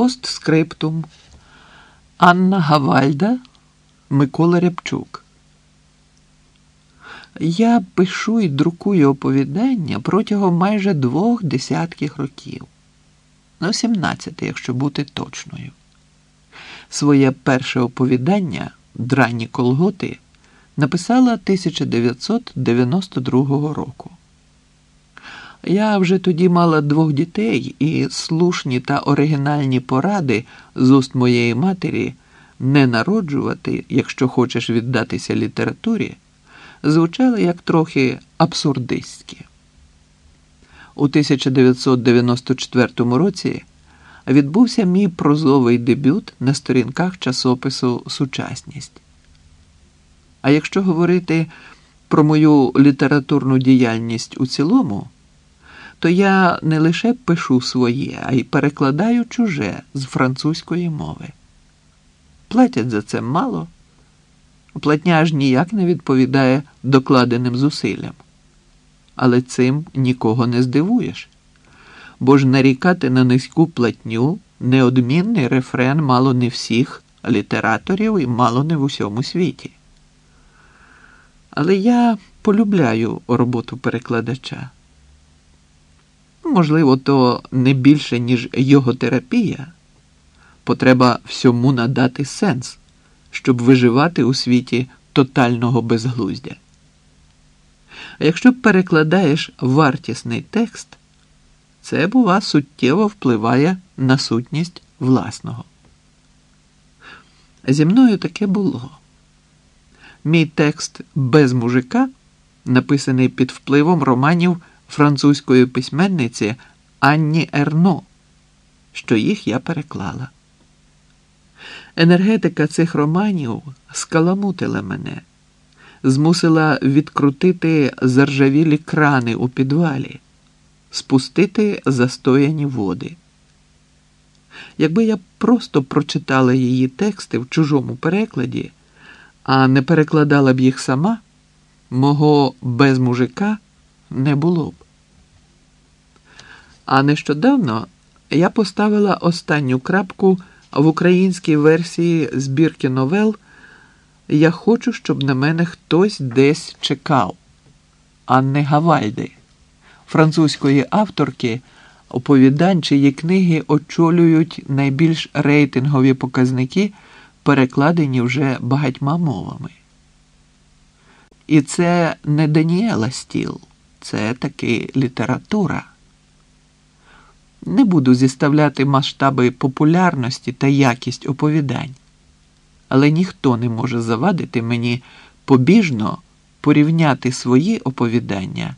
Постскриптум Анна Гавальда Микола Рябчук. Я пишу і друкую оповідання протягом майже двох десятків років. Ну, 17, якщо бути точною. Своє перше оповідання Дранні колготи написала 1992 року. Я вже тоді мала двох дітей, і слушні та оригінальні поради з уст моєї матері не народжувати, якщо хочеш віддатися літературі, звучали як трохи абсурдистські. У 1994 році відбувся мій прозовий дебют на сторінках часопису Сучасність. А якщо говорити про мою літературну діяльність у цілому, то я не лише пишу своє, а й перекладаю чуже з французької мови. Платять за це мало, платня аж ніяк не відповідає докладеним зусиллям. Але цим нікого не здивуєш, бо ж нарікати на низьку платню неодмінний рефрен мало не всіх літераторів і мало не в усьому світі. Але я полюбляю роботу перекладача. Можливо, то не більше, ніж його терапія. Потреба всьому надати сенс, щоб виживати у світі тотального безглуздя. А якщо перекладаєш вартісний текст, це, бува, суттєво впливає на сутність власного. Зі мною таке було. Мій текст без мужика, написаний під впливом романів французької письменниці Анні Ерно, що їх я переклала. Енергетика цих романів скаламутила мене, змусила відкрутити заржавілі крани у підвалі, спустити застояні води. Якби я просто прочитала її тексти в чужому перекладі, а не перекладала б їх сама, мого без мужика не було б. А нещодавно я поставила останню крапку в українській версії збірки новел Я хочу, щоб на мене хтось десь чекав, Анни Гавальди, французької авторки, оповідань, чиї книги очолюють найбільш рейтингові показники, перекладені вже багатьма мовами. І це не Даніела Стіл, це таки література. Не буду зіставляти масштаби популярності та якість оповідань, але ніхто не може завадити мені побіжно порівняти свої оповідання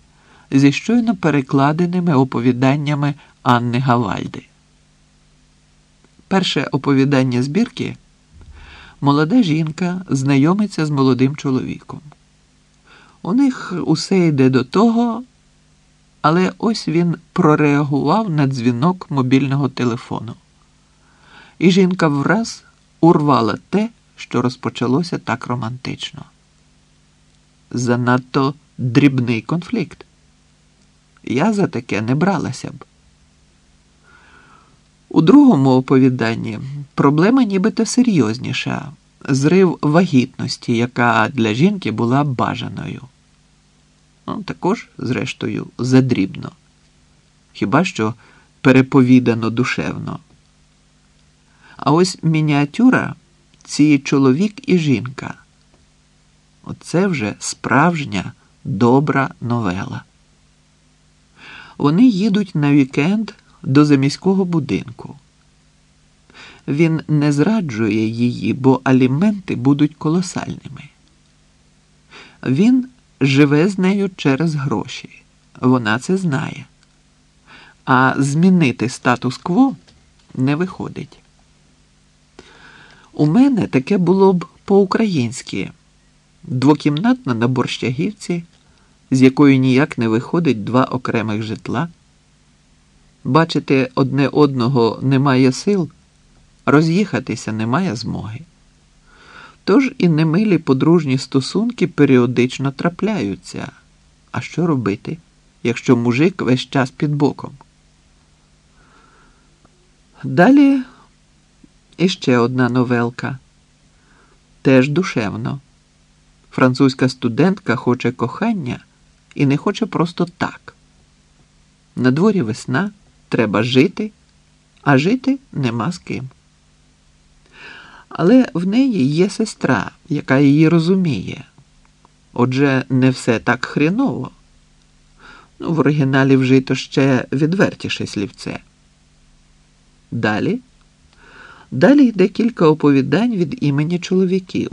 зі щойно перекладеними оповіданнями Анни Гавальди. Перше оповідання збірки молода жінка знайомиться з молодим чоловіком. У них усе йде до того. Але ось він прореагував на дзвінок мобільного телефону. І жінка враз урвала те, що розпочалося так романтично. Занадто дрібний конфлікт. Я за таке не бралася б. У другому оповіданні проблема нібито серйозніша зрив вагітності, яка для жінки була бажаною. Ну, також, зрештою, задрібно. Хіба що переповідано душевно. А ось мініатюра ці чоловік і жінка. Оце вже справжня добра новела. Вони їдуть на вікенд до заміського будинку. Він не зраджує її, бо аліменти будуть колосальними. Він живе з нею через гроші. Вона це знає. А змінити статус-кво не виходить. У мене таке було б по-українськи двокімнатна на борщагівці, з якої ніяк не виходить два окремих житла. Бачити одне одного немає сил, роз'їхатися немає змоги. Тож і немилі подружні стосунки періодично трапляються. А що робити, якщо мужик весь час під боком? Далі І ще одна новелка. Теж душевно. Французька студентка хоче кохання і не хоче просто так. На дворі весна, треба жити, а жити нема з ким. Але в неї є сестра, яка її розуміє. Отже, не все так хріново. Ну, в оригіналі вжито ще відвертіше слівце. Далі. Далі йде кілька оповідань від імені чоловіків.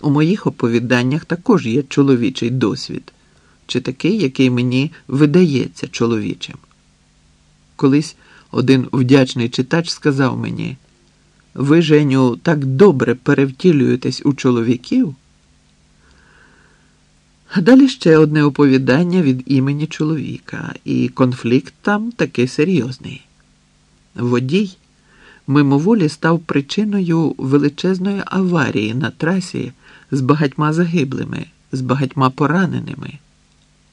У моїх оповіданнях також є чоловічий досвід, чи такий, який мені видається чоловічим. Колись один вдячний читач сказав мені: ви, Женю, так добре перевтілюєтесь у чоловіків. Далі ще одне оповідання від імені чоловіка, і конфлікт там таки серйозний. Водій мимоволі став причиною величезної аварії на трасі з багатьма загиблими, з багатьма пораненими.